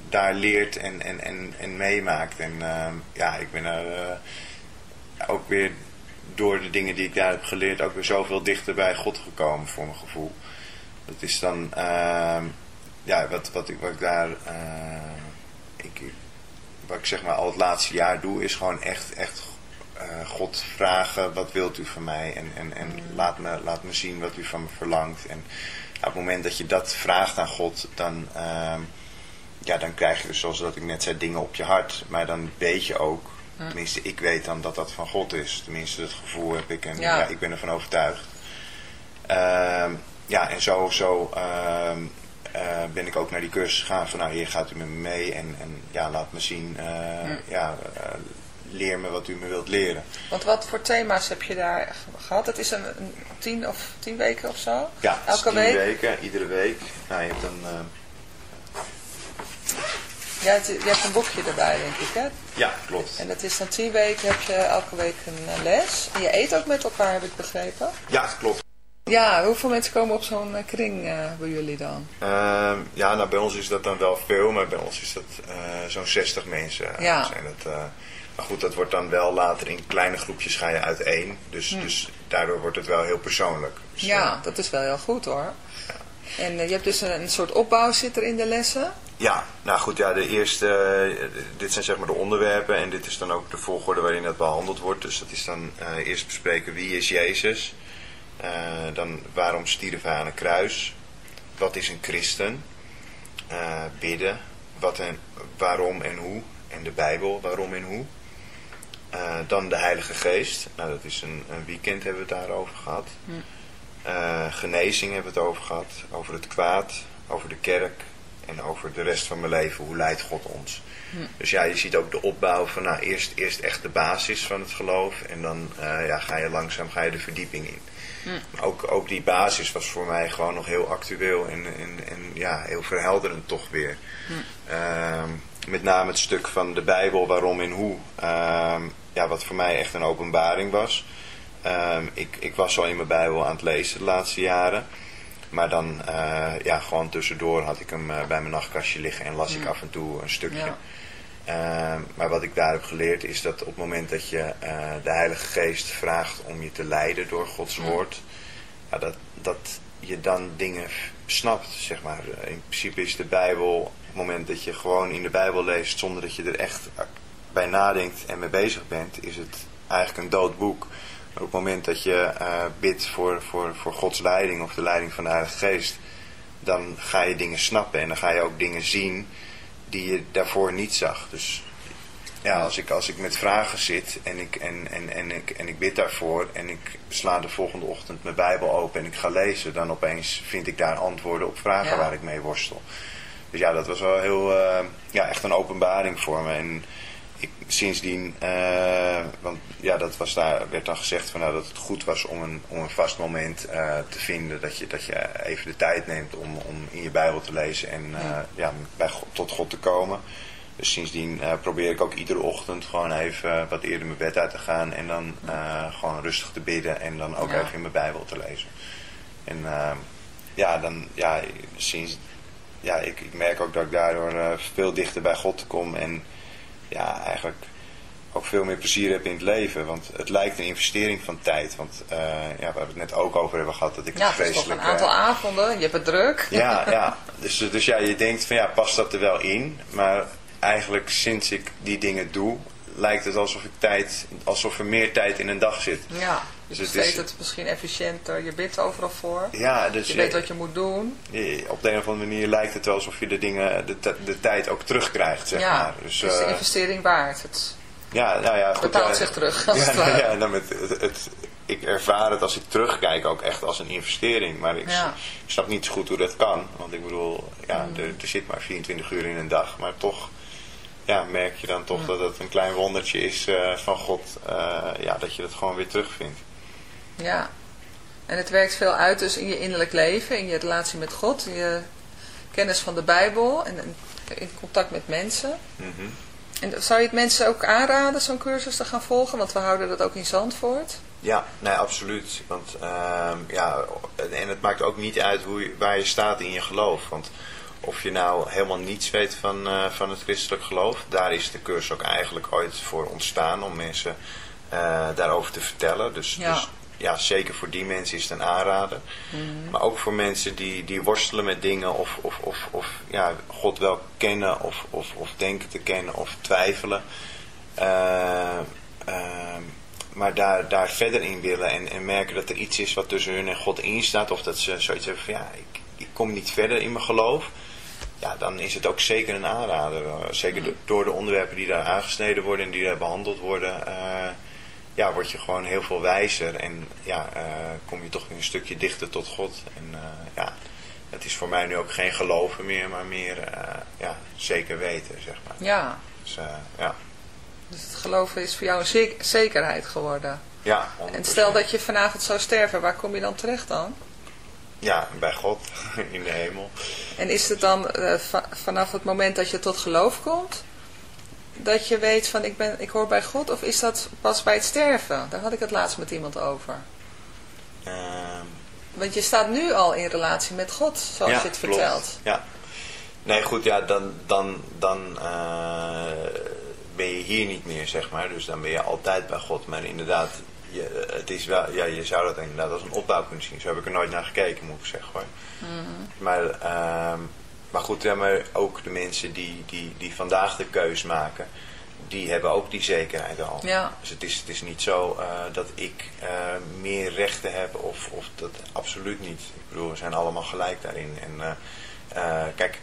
daar leert en, en, en, en meemaakt. En ehm, ja, ik ben er ook weer door de dingen die ik daar heb geleerd ook weer zoveel dichter bij God gekomen voor mijn gevoel. Dat is dan, ehm, ja, wat, wat, ik, wat ik daar, eh, ik, wat ik zeg maar al het laatste jaar doe, is gewoon echt, echt eh, God vragen, wat wilt u van mij? En, en, en laat, me, laat me zien wat u van me verlangt. En op het moment dat je dat vraagt aan God, dan, ehm, ja, dan krijg je dus, zoals dat ik net zei, dingen op je hart. Maar dan weet je ook, tenminste ik weet dan dat dat van God is. Tenminste, dat gevoel heb ik en Ja. ja. ik ben ervan overtuigd. Ehm, ja, en zo, zo eh, ben ik ook naar die cursus gegaan van nou hier gaat u met me mee en, en ja, laat me zien, eh, ja, eh, leer me wat u me wilt leren. Want wat voor thema's heb je daar ge- gehad? Het is een, een tien of tien weken of zo? Ja, Elke tien week? weken, iedere week. Nou, je hebt dan, eh, Ja, je hebt een boekje erbij, denk ik, hè? ja, klopt. En dat is dan tien weken, heb je elke week een les. En je eet ook met elkaar, heb ik begrepen. Ja, klopt. Ja, hoeveel mensen komen op zo'n eh, kring eh, bij jullie dan? Ehm, ja, nou bij ons is dat dan wel veel, maar bij ons is dat eh, zo'n 60 mensen. Ja. Zijn dat, maar goed, dat wordt dan wel later in kleine groepjes ga je uiteen. Dus, dus daardoor wordt het wel heel persoonlijk. Dus, Hm. Ja, dat is wel heel goed hoor. En je hebt dus een, een soort opbouw zit er in de lessen. Ja, nou goed, ja, de eerste, dit zijn zeg maar de onderwerpen en dit is dan ook de volgorde waarin dat behandeld wordt. Dus dat is dan eerst bespreken wie is Jezus, Eh, dan waarom stierf hij aan een kruis, wat is een christen, Eh, bidden, wat en, waarom en hoe, en de Bijbel, waarom en hoe. Eh, dan de Heilige Geest, nou dat is een, een weekend hebben we het daarover gehad. Eh, genezing hebben we het over gehad, over het kwaad, over de kerk en over de rest van mijn leven. Hoe leidt God ons? Dus ja, je ziet ook de opbouw van nou, eerst, eerst echt de basis van het geloof en dan ja, ga je langzaam ga je de verdieping in. Ook, ook die basis was voor mij gewoon nog heel actueel en, en, en ja, heel verhelderend toch weer. Ehm, met name het stuk van de Bijbel, waarom en hoe. Ehm, ja, wat voor mij echt een openbaring was. Ehm, ik, ik was al in mijn Bijbel aan het lezen de laatste jaren. Maar dan, eh, ja, gewoon tussendoor had ik hem eh, bij mijn nachtkastje liggen en las ik af en toe een stukje. Ja. Ehm, maar wat ik daar heb geleerd is dat op het moment dat je eh, de Heilige Geest vraagt om je te leiden door Gods woord, ja, dat, dat, je dan dingen snapt, zeg maar. In principe is de Bijbel, op het moment dat je gewoon in de Bijbel leest zonder dat je er echt bij nadenkt en mee bezig bent, is het eigenlijk een dood boek. Maar op het moment dat je eh, bidt voor, voor, voor Gods leiding of de leiding van de Heilige Geest, dan ga je dingen snappen en dan ga je ook dingen zien die je daarvoor niet zag. Dus ja, als ik, als ik met vragen zit en ik, en, en, en, ik, en ik bid daarvoor en ik sla de volgende ochtend mijn Bijbel open en ik ga lezen, dan opeens vind ik daar antwoorden op vragen Ja. waar ik mee worstel. Dus ja, dat was wel heel, eh, ja, echt een openbaring voor me. En ik, sindsdien, eh, want ja, dat was daar, werd dan gezegd van, nou, dat het goed was om een, om een vast moment eh, te vinden. Dat je, dat je even de tijd neemt om, om in je Bijbel te lezen en eh, ja, bij God, tot God te komen. Dus sindsdien probeer ik ook iedere ochtend gewoon even wat eerder mijn bed uit te gaan. En dan gewoon rustig te bidden en dan ook Ja. even in mijn Bijbel te lezen. En ja, dan, ja, sinds, ja ik, ik merk ook dat ik daardoor veel dichter bij God kom. En ja, eigenlijk ook veel meer plezier heb in het leven. Want het lijkt een investering van tijd. Want eh, ja, we het net ook over hebben gehad, dat ik Ja, het vreselijk... een aantal eh, avonden, je hebt het druk. ja, <laughs> ja. Dus, dus ja, je denkt van ja, past dat er wel in? Maar eigenlijk sinds ik die dingen doe, lijkt het alsof, ik tijd, alsof er meer tijd in een dag zit. Ja, Dus het besteedt is- het misschien efficiënter, je bidt overal voor. Ja, dus Je weet wat je moet doen. je- op de een of andere manier lijkt het wel alsof je de dingen, de, de tijd ook terugkrijgt, zeg ja, maar. Dus, het is de eh, investering waard. Het ja, nou ja, goed, betaalt zich terug, <laughs> als ja, het nou ja, nou met het, het- ik ervaar het als ik terugkijk ook echt als een investering. Maar ik, Ja. snap niet zo goed hoe dat kan. Want ik bedoel, ja, Mm. er, er zit maar 24 uur in een dag. Maar toch ja, merk je dan toch dat het een klein wondertje is eh, van God. eh, ja, dat je dat gewoon weer terugvindt. Ja, en het werkt veel uit dus in je innerlijk leven, in je relatie met God, in je kennis van de Bijbel en in- contact met mensen. Mhm. En zou je het mensen ook aanraden, zo'n cursus te gaan volgen? Want we houden dat ook in Zandvoort. Ja, nee, absoluut. Want ehm, ja, en het maakt ook niet uit hoe je, waar je staat in je geloof. Want of je nou helemaal niets weet van, eh, van het christelijk geloof, daar is de cursus ook eigenlijk ooit voor ontstaan om mensen eh, daarover te vertellen. Dus Ja. dus ja, zeker voor die mensen is het een aanrader. Maar ook voor mensen die, die worstelen met dingen of, of, of, of ja, God wel kennen of, of, of denken te kennen of twijfelen. Eh, ehm, maar daar, daar verder in willen en, en merken dat er iets is wat tussen hun en God instaat. Of dat ze zoiets hebben van ja, ik, ik kom niet verder in mijn geloof. Ja, dan is het ook zeker een aanrader. Eh, Zeker do- door de onderwerpen die daar aangesneden worden en die daar behandeld worden. eh, ja, word je gewoon heel veel wijzer. En ja, eh, kom je toch weer een stukje dichter tot God. En eh, ja, het is voor mij nu ook geen geloven meer, maar meer eh, ja, zeker weten, zeg maar. Ja, Dus ja, dus het geloven is voor jou een zek- zekerheid geworden. ja En 100%. stel dat je vanavond zou sterven, waar kom je dan terecht dan? Ja, bij God <laughs> in de hemel. En is het dan va- vanaf het moment dat je tot geloof komt, dat je weet van ik, ben, ik hoor bij God, of is dat pas bij het sterven? Daar had ik het laatst met iemand over. Ehm, Want je staat nu al in relatie met God, zoals ja, je het klopt. vertelt. Ja. Nee, goed, ja, dan, dan, dan eh, ben je hier niet meer, zeg maar. Dus dan ben je altijd bij God. Maar inderdaad, je, het is wel, ja, je zou dat inderdaad als een opbouw kunnen zien. Zo heb ik er nooit naar gekeken, moet ik zeggen hoor. Maar, ehm, maar goed, ja, maar ook de mensen die, die, die vandaag de keus maken, die hebben ook die zekerheid al. Ja. Dus het is, het is niet zo eh, dat ik eh, meer rechten heb of, of dat absoluut niet. Ik bedoel, we zijn allemaal gelijk daarin. En eh, kijk,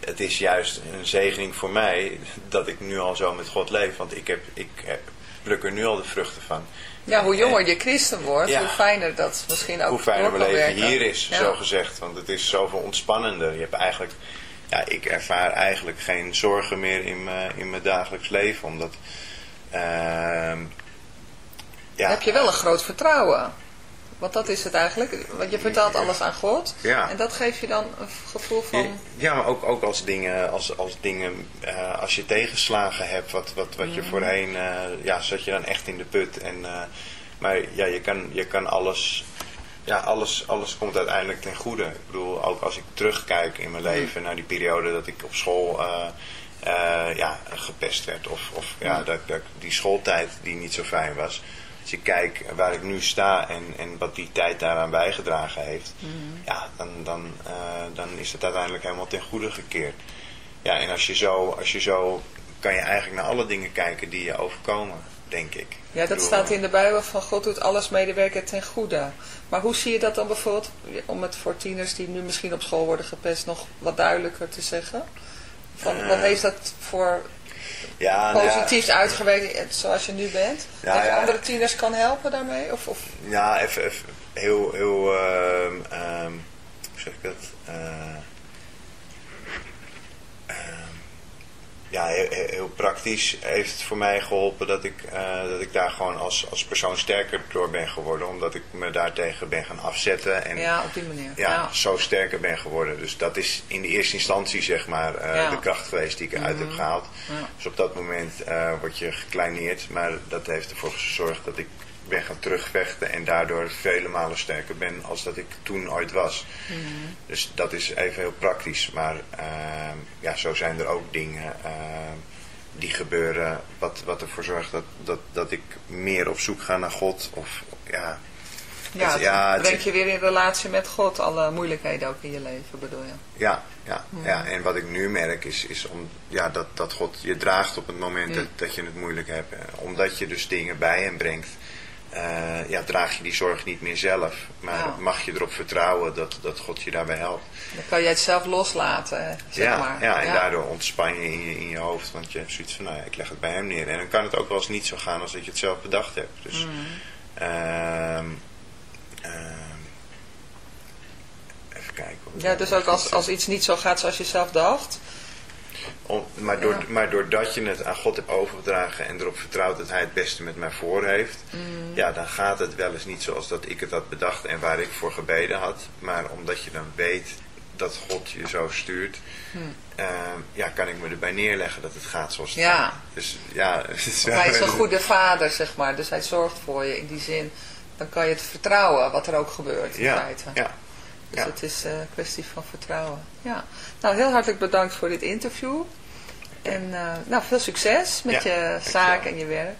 het is juist een zegening voor mij <laughs> dat ik nu al zo met God leef. Want ik, heb, ik heb, pluk er nu al de vruchten van. Ja, hoe jonger je christen wordt, Ja. hoe fijner dat misschien ook Hoe fijner mijn leven werken. hier is, Ja. zo gezegd. Want het is zoveel ontspannender. Je hebt eigenlijk, ja, ik ervaar eigenlijk geen zorgen meer in mijn, in mijn dagelijks leven. Omdat, ehm, ja, heb je wel een groot vertrouwen. Want dat is het eigenlijk. Want je vertelt alles aan God. Ja. En dat geeft je dan een gevoel van... Ja, maar ook, ook als dingen, als, als dingen, eh, als je tegenslagen hebt, wat, wat, wat je voorheen, eh, ja, zat je dan echt in de put. En, eh, maar ja, je kan, je kan alles, ja, alles, alles komt uiteindelijk ten goede. Ik bedoel, ook als ik terugkijk in mijn leven naar die periode dat ik op school ja, gepest werd. Of, of ja, dat, dat, die schooltijd die niet zo fijn was. Als je kijkt waar ik nu sta en, en wat die tijd daaraan bijgedragen heeft, ja, dan, dan, eh, dan is het uiteindelijk helemaal ten goede gekeerd. Ja, en als je zo, als je zo kan je eigenlijk naar alle dingen kijken die je overkomen, denk ik. Ja, Ik dat bedoel, staat in de Bijbel van God doet alles medewerken ten goede. Maar hoe zie je dat dan bijvoorbeeld, om het voor tieners die nu misschien op school worden gepest nog wat duidelijker te zeggen? Van, Eh, wat heeft dat voor ja, nou ja, uitgewerkt eh, zoals je nu bent? Ja, dat je andere tieners kan helpen daarmee? Of, of, Ja, even, even heel, heel, ehm, ehm, hoe zeg ik dat? Eh, ja, heel, praktisch heeft het voor mij geholpen dat ik, eh, dat ik daar gewoon als, als persoon sterker door ben geworden. Omdat ik me daartegen ben gaan afzetten en ja, op die manier. ja, zo sterker ben geworden. Dus dat is in de eerste instantie zeg maar eh, Ja. de kracht geweest die ik eruit heb gehaald. Ja. Dus op dat moment eh, word je gekleineerd. Maar dat heeft ervoor gezorgd dat ik ben gaan terugvechten en daardoor vele malen sterker ben als dat ik toen ooit was. Dus dat is even heel praktisch. Maar ehm, ja, zo zijn er ook dingen ehm, die gebeuren wat, wat ervoor zorgt dat, dat, dat ik meer op zoek ga naar God. Of ja, Ja, het- het ja, het brengt is- je weer in relatie met God, alle moeilijkheden ook in je leven bedoel je? Ja, ja, ja. en wat ik nu merk is, is om, ja, dat, dat God je draagt op het moment dat, dat je het moeilijk hebt. Eh, Omdat je dus dingen bij hem brengt, eh, ja, draag je die zorg niet meer zelf. Maar Ja. mag je erop vertrouwen dat, dat God je daarbij helpt. Dan kan jij het zelf loslaten, zeg ja, maar. ja, en daardoor ontspan je in, je in je hoofd. Want je hebt zoiets van, nou ja, ik leg het bij hem neer. En dan kan het ook wel eens niet zo gaan als dat je het zelf bedacht hebt. Dus, ehm, ehm, even kijken. Ja, dus ook als, als iets niet zo gaat zoals je zelf dacht. Om, maar, door, Ja. maar doordat je het aan God hebt overgedragen en erop vertrouwt dat hij het beste met mij voor heeft, Mm. ja, dan gaat het wel eens niet zoals dat ik het had bedacht en waar ik voor gebeden had. Maar omdat je dan weet dat God je zo stuurt, eh, ja, kan ik me erbij neerleggen dat het gaat zoals het. Ja. gaat. Dus ja, <laughs> is Hij is een goede vader, zeg maar. Dus hij zorgt voor je in die zin. Dan kan je het vertrouwen wat er ook gebeurt in Ja, feite. ja. Dus ja. het is eh, een kwestie van vertrouwen. Ja. Nou, heel hartelijk bedankt voor dit interview. En eh, nou, veel succes met Ja, je dankjewel. zaak en je werk.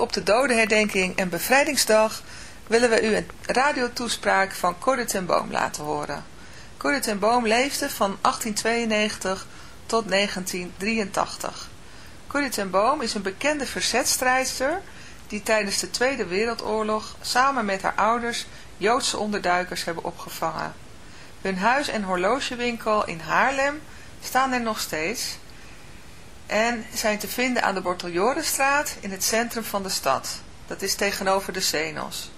Op de dodenherdenking en bevrijdingsdag willen we u een radiotoespraak van Corrie ten Boom laten horen. Corrie ten Boom leefde van 1892 tot 1983. Corrie ten Boom is een bekende verzetstrijdster die tijdens de Tweede Wereldoorlog samen met haar ouders Joodse onderduikers hebben opgevangen. Hun huis- en horlogewinkel in Haarlem staan er nog steeds en zijn te vinden aan de Borteljorenstraat in het centrum van de stad. Dat is tegenover de Zenos.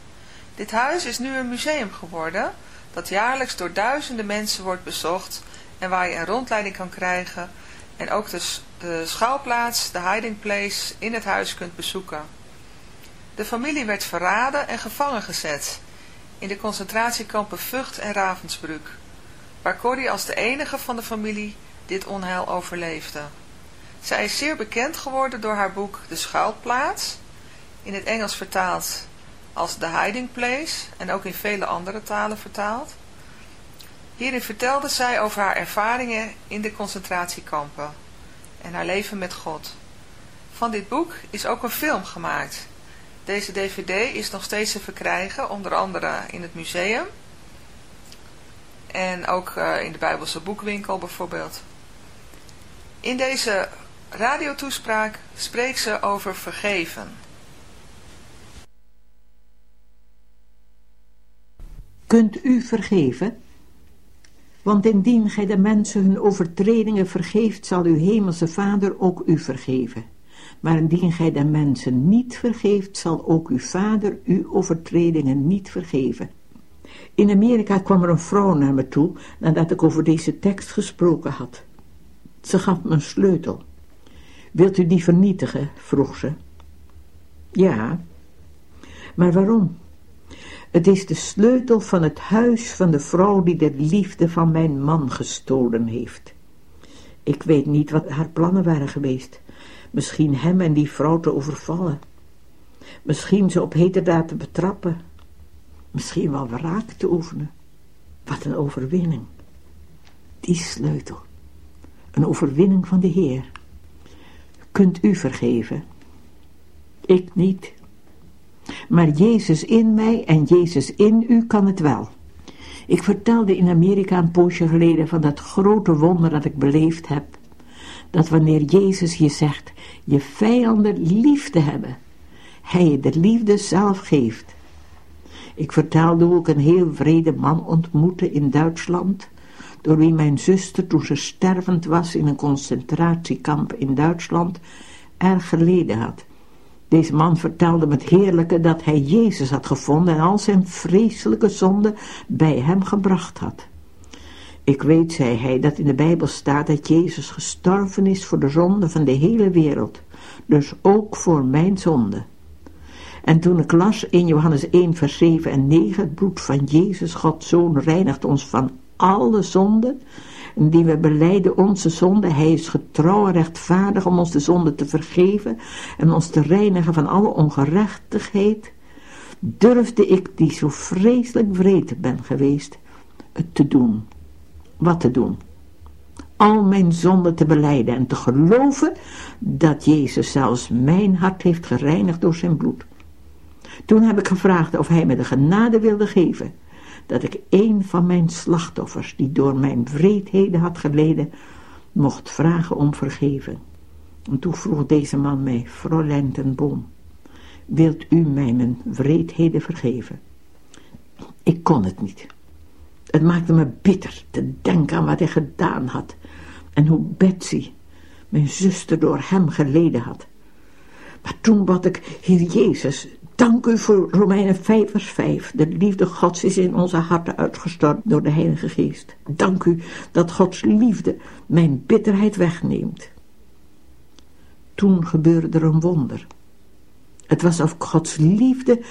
Dit huis is nu een museum geworden dat jaarlijks door duizenden mensen wordt bezocht en waar je een rondleiding kan krijgen en ook de, de de hiding place in het huis kunt bezoeken. De familie werd verraden en gevangen gezet in de concentratiekampen Vught en Ravensbrück, waar Corrie als de enige van de familie dit onheil overleefde. Zij is zeer bekend geworden door haar boek De Schuilplaats, in het Engels vertaald als The Hiding Place en ook in vele andere talen vertaald. Hierin vertelde zij over haar ervaringen in de concentratiekampen en haar leven met God. Van dit boek is ook een film gemaakt. Deze dvd is nog steeds te verkrijgen, onder andere in het museum en ook uh, in de Bijbelse boekwinkel bijvoorbeeld. In deze radiotoespraak spreekt ze over vergeven. Kunt u vergeven? Want indien gij de mensen hun overtredingen vergeeft, zal uw hemelse Vader ook u vergeven. Maar indien gij de mensen niet vergeeft, zal ook uw Vader uw overtredingen niet vergeven. In Amerika kwam er een vrouw naar me toe, nadat ik over deze tekst gesproken had. Ze gaf me een sleutel. Wilt u die vernietigen? vroeg ze. Ja. Maar waarom? Het is de sleutel van het huis van de vrouw die de liefde van mijn man gestolen heeft. Ik weet niet wat haar plannen waren geweest. Misschien hem en die vrouw te overvallen. Misschien ze op heterdaad te betrappen. Misschien wel wraak te oefenen. Wat een overwinning. Die sleutel. Een overwinning van de Heer. Kunt u vergeven? Ik niet. Maar Jezus in mij en Jezus in u kan het wel. Ik vertelde in Amerika een poosje geleden van dat grote wonder dat ik beleefd heb. Dat wanneer Jezus je zegt je vijanden lief te hebben, hij je de liefde zelf geeft. Ik vertelde hoe ik een heel vrede man ontmoette in Duitsland, door wie mijn zuster toen ze stervend was in een concentratiekamp in Duitsland erg geleden had. Deze man vertelde met heerlijke dat hij Jezus had gevonden en al zijn vreselijke zonden bij hem gebracht had. Ik weet, zei hij, dat in de Bijbel staat dat Jezus gestorven is voor de zonde van de hele wereld, dus ook voor mijn zonde. En toen ik las in Johannes 1 vers 7 en 9, het bloed van Jezus, Gods Zoon, reinigt ons van alle zonden, indien we beleiden onze zonde, hij is getrouw en rechtvaardig om ons de zonde te vergeven en ons te reinigen van alle ongerechtigheid, durfde ik, die zo vreselijk wreed ben geweest, het te doen. Wat te doen? Al mijn zonden te beleiden en te geloven dat Jezus zelfs mijn hart heeft gereinigd door zijn bloed. Toen heb ik gevraagd of hij me de genade wilde geven dat ik een van mijn slachtoffers, die door mijn wreedheden had geleden, mocht vragen om vergeven. En toen vroeg deze man mij, Fräulein wilt u mij mijn wreedheden vergeven? Ik kon het niet. Het maakte me bitter te denken aan wat hij gedaan had en hoe Betsy, mijn zuster, door hem geleden had. Maar toen bad ik, Heer Jezus, Dank u voor Romeinen 5 vers 5. De liefde Gods is in onze harten uitgestort door de Heilige Geest. Dank u dat Gods liefde mijn bitterheid wegneemt. Toen gebeurde er een wonder. Het was of Gods liefde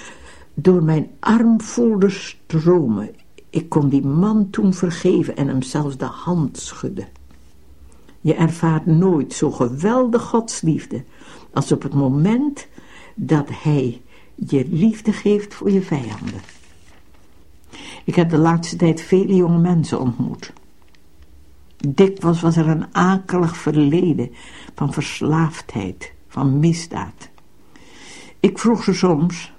door mijn arm voelde stromen. Ik kon die man toen vergeven en hem zelfs de hand schudden. Je ervaart nooit zo geweldig Gods liefde als op het moment dat hij je liefde geeft voor je vijanden. Ik heb de laatste tijd vele jonge mensen ontmoet. Dikwijls was er een akelig verleden van verslaafdheid, van misdaad. Ik vroeg ze soms,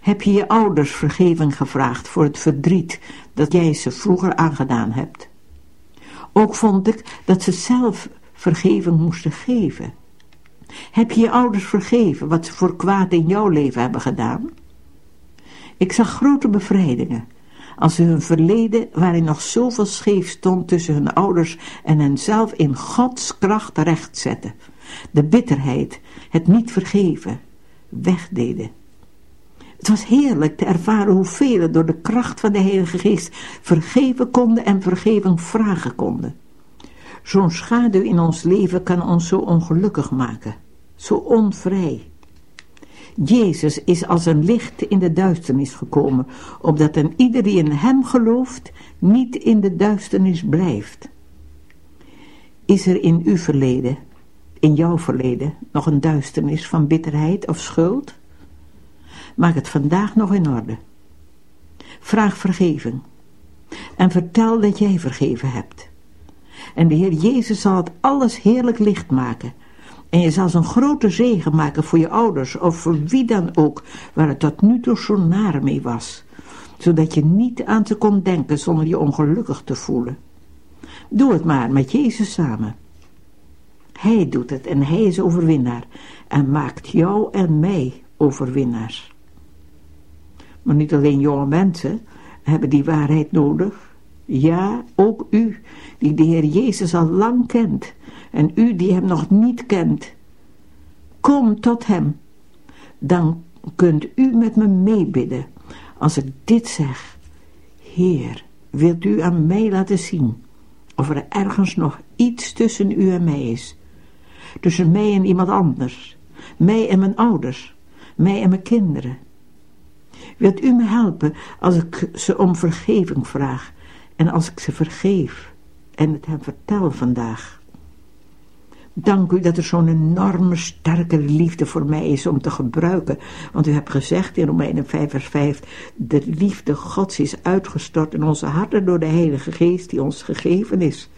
heb je je ouders vergeving gevraagd voor het verdriet dat jij ze vroeger aangedaan hebt? Ook vond ik dat ze zelf vergeving moesten geven. Heb je je ouders vergeven wat ze voor kwaad in jouw leven hebben gedaan? Ik zag grote bevrijdingen als ze hun verleden, waarin nog zoveel scheef stond tussen hun ouders en henzelf in Gods kracht recht zetten. De bitterheid, het niet vergeven, wegdeden. Het was heerlijk te ervaren hoe velen door de kracht van de Heilige Geest vergeven konden en vergeving vragen konden. Zo'n schaduw in ons leven kan ons zo ongelukkig maken, zo onvrij. Jezus is als een licht in de duisternis gekomen, opdat een ieder die in hem gelooft niet in de duisternis blijft. Is er in uw verleden, in jouw verleden, nog een duisternis van bitterheid of schuld? Maak het vandaag nog in orde. Vraag vergeving en vertel dat jij vergeven hebt. En de Heer Jezus zal het alles heerlijk licht maken en je zal een grote zegen maken voor je ouders of voor wie dan ook, waar het tot nu toe zo naar mee was. Zodat je niet aan ze kon denken zonder je ongelukkig te voelen. Doe het maar met Jezus samen. Hij doet het en hij is overwinnaar en maakt jou en mij overwinnaars. Maar niet alleen jonge mensen hebben die waarheid nodig. Ja, ook u, die de Heer Jezus al lang kent en u die hem nog niet kent. Kom tot hem. Dan kunt u met me meebidden als ik dit zeg. Heer, wilt u aan mij laten zien of er ergens nog iets tussen u en mij is? Tussen mij en iemand anders, mij en mijn ouders, mij en mijn kinderen. Wilt u me helpen als ik ze om vergeving vraag en als ik ze vergeef en het hem vertel vandaag? Dank u dat er zo'n enorme sterke liefde voor mij is om te gebruiken. Want u hebt gezegd in Romeinen 5 vers 5, de liefde Gods is uitgestort in onze harten door de Heilige Geest die ons gegeven is.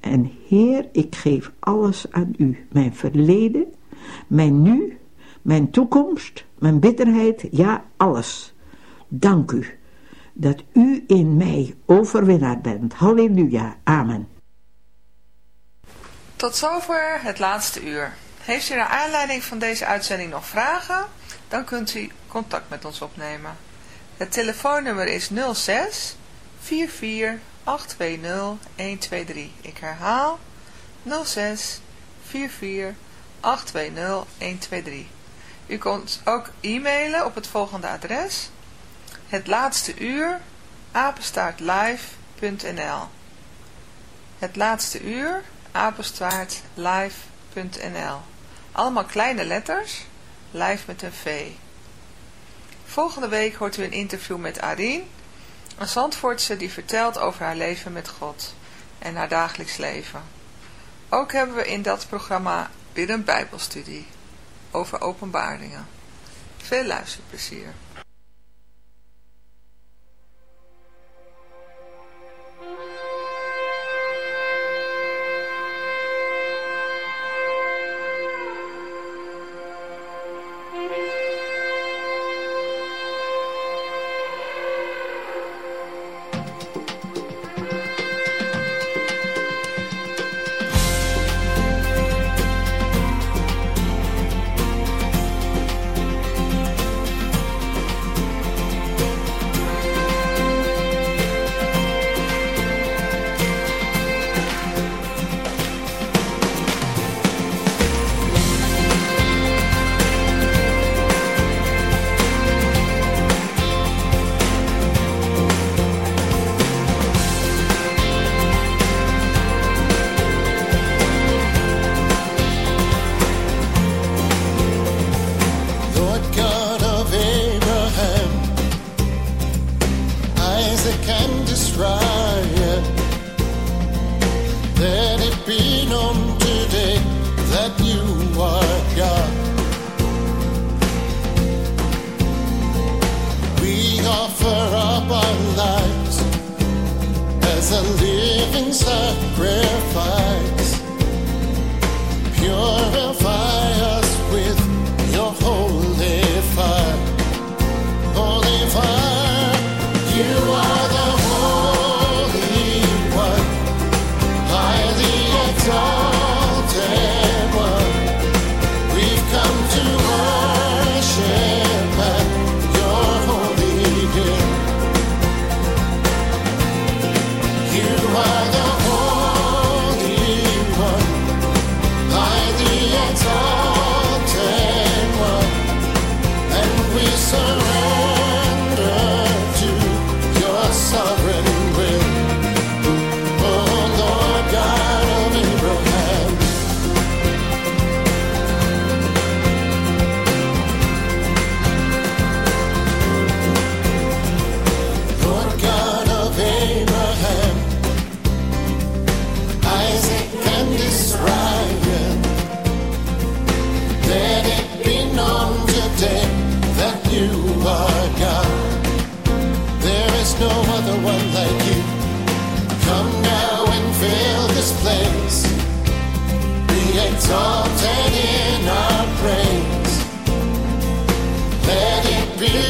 En Heer, ik geef alles aan u. Mijn verleden, mijn nu, mijn toekomst, mijn bitterheid, ja, alles. Dank u dat u in mij overwinnaar bent. Halleluja. Amen. Tot zover het laatste uur. Heeft u naar aanleiding van deze uitzending nog vragen? Dan kunt u contact met ons opnemen. Het telefoonnummer is 06 44 820 123. Ik herhaal 06 44 820 123. U kunt ook e-mailen op het volgende adres. Het laatste uur apenstaartlive.nl Het laatste uur apenstaartlive.nl Allemaal kleine letters, live met een V. Volgende week hoort u een interview met Arien, een Zandvoortse die vertelt over haar leven met God en haar dagelijks leven. Ook hebben we in dat programma weer een bijbelstudie over openbaringen. Veel luisterplezier. Exalted in our praise. Let it be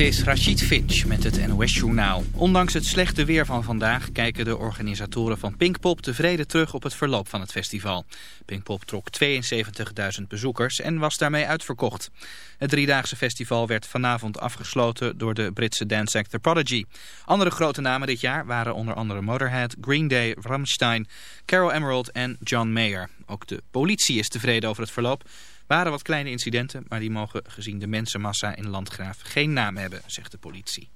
Dit is Rachid Finch met het NOS-journaal. Ondanks het slechte weer van vandaag kijken de organisatoren van Pinkpop tevreden terug op het verloop van het festival. Pinkpop trok 72.000 bezoekers en was daarmee uitverkocht. Het driedaagse festival werd vanavond afgesloten door de Britse dance act The Prodigy. Andere grote namen dit jaar waren onder andere Motorhead, Green Day, Rammstein, Carol Emerald en John Mayer. Ook de politie is tevreden over het verloop waren wat kleine incidenten, maar die mogen gezien de mensenmassa in Landgraaf geen naam hebben, zegt de politie.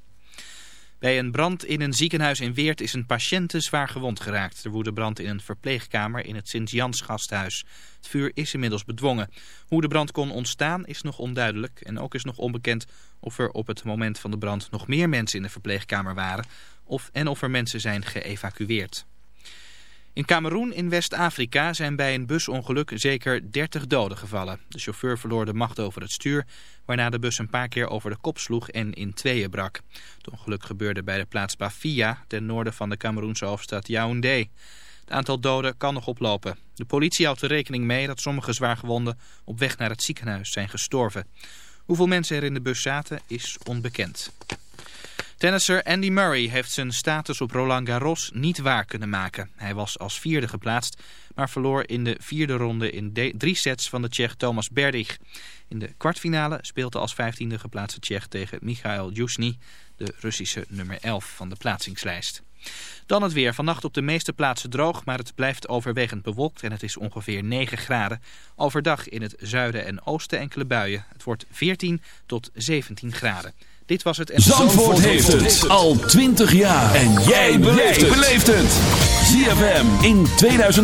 Bij een brand in een ziekenhuis in Weert is een patiënte zwaar gewond geraakt. Er woedde brand in een verpleegkamer in het Sint-Jans gasthuis. Het vuur is inmiddels bedwongen. Hoe de brand kon ontstaan is nog onduidelijk. En ook is nog onbekend of er op het moment van de brand nog meer mensen in de verpleegkamer waren. Of, en of er mensen zijn geëvacueerd. In Kameroen in West-Afrika zijn bij een busongeluk zeker 30 doden gevallen. De chauffeur verloor de macht over het stuur, waarna de bus een paar keer over de kop sloeg en in tweeën brak. Het ongeluk gebeurde bij de plaats Bafia, ten noorden van de Kameroense hoofdstad Yaoundé. Het aantal doden kan nog oplopen. De politie houdt er rekening mee dat sommige zwaargewonden op weg naar het ziekenhuis zijn gestorven. Hoeveel mensen er in de bus zaten is onbekend. Tennisser Andy Murray heeft zijn status op Roland Garros niet waar kunnen maken. Hij was als vierde geplaatst, maar verloor in de vierde ronde in drie sets van de Tsjech Thomas Berdych. In de kwartfinale speelt de als vijftiende geplaatste Tsjech tegen Michael Jusny, de Russische nummer 11 van de plaatsingslijst. Dan het weer. Vannacht op de meeste plaatsen droog, maar het blijft overwegend bewolkt en het is ongeveer 9 graden. Overdag in het zuiden en oosten enkele buien. Het wordt 14 tot 17 graden. Dit was het... Zandvoort heeft het al 20 jaar. En jij beleeft het. ZFM in 2000.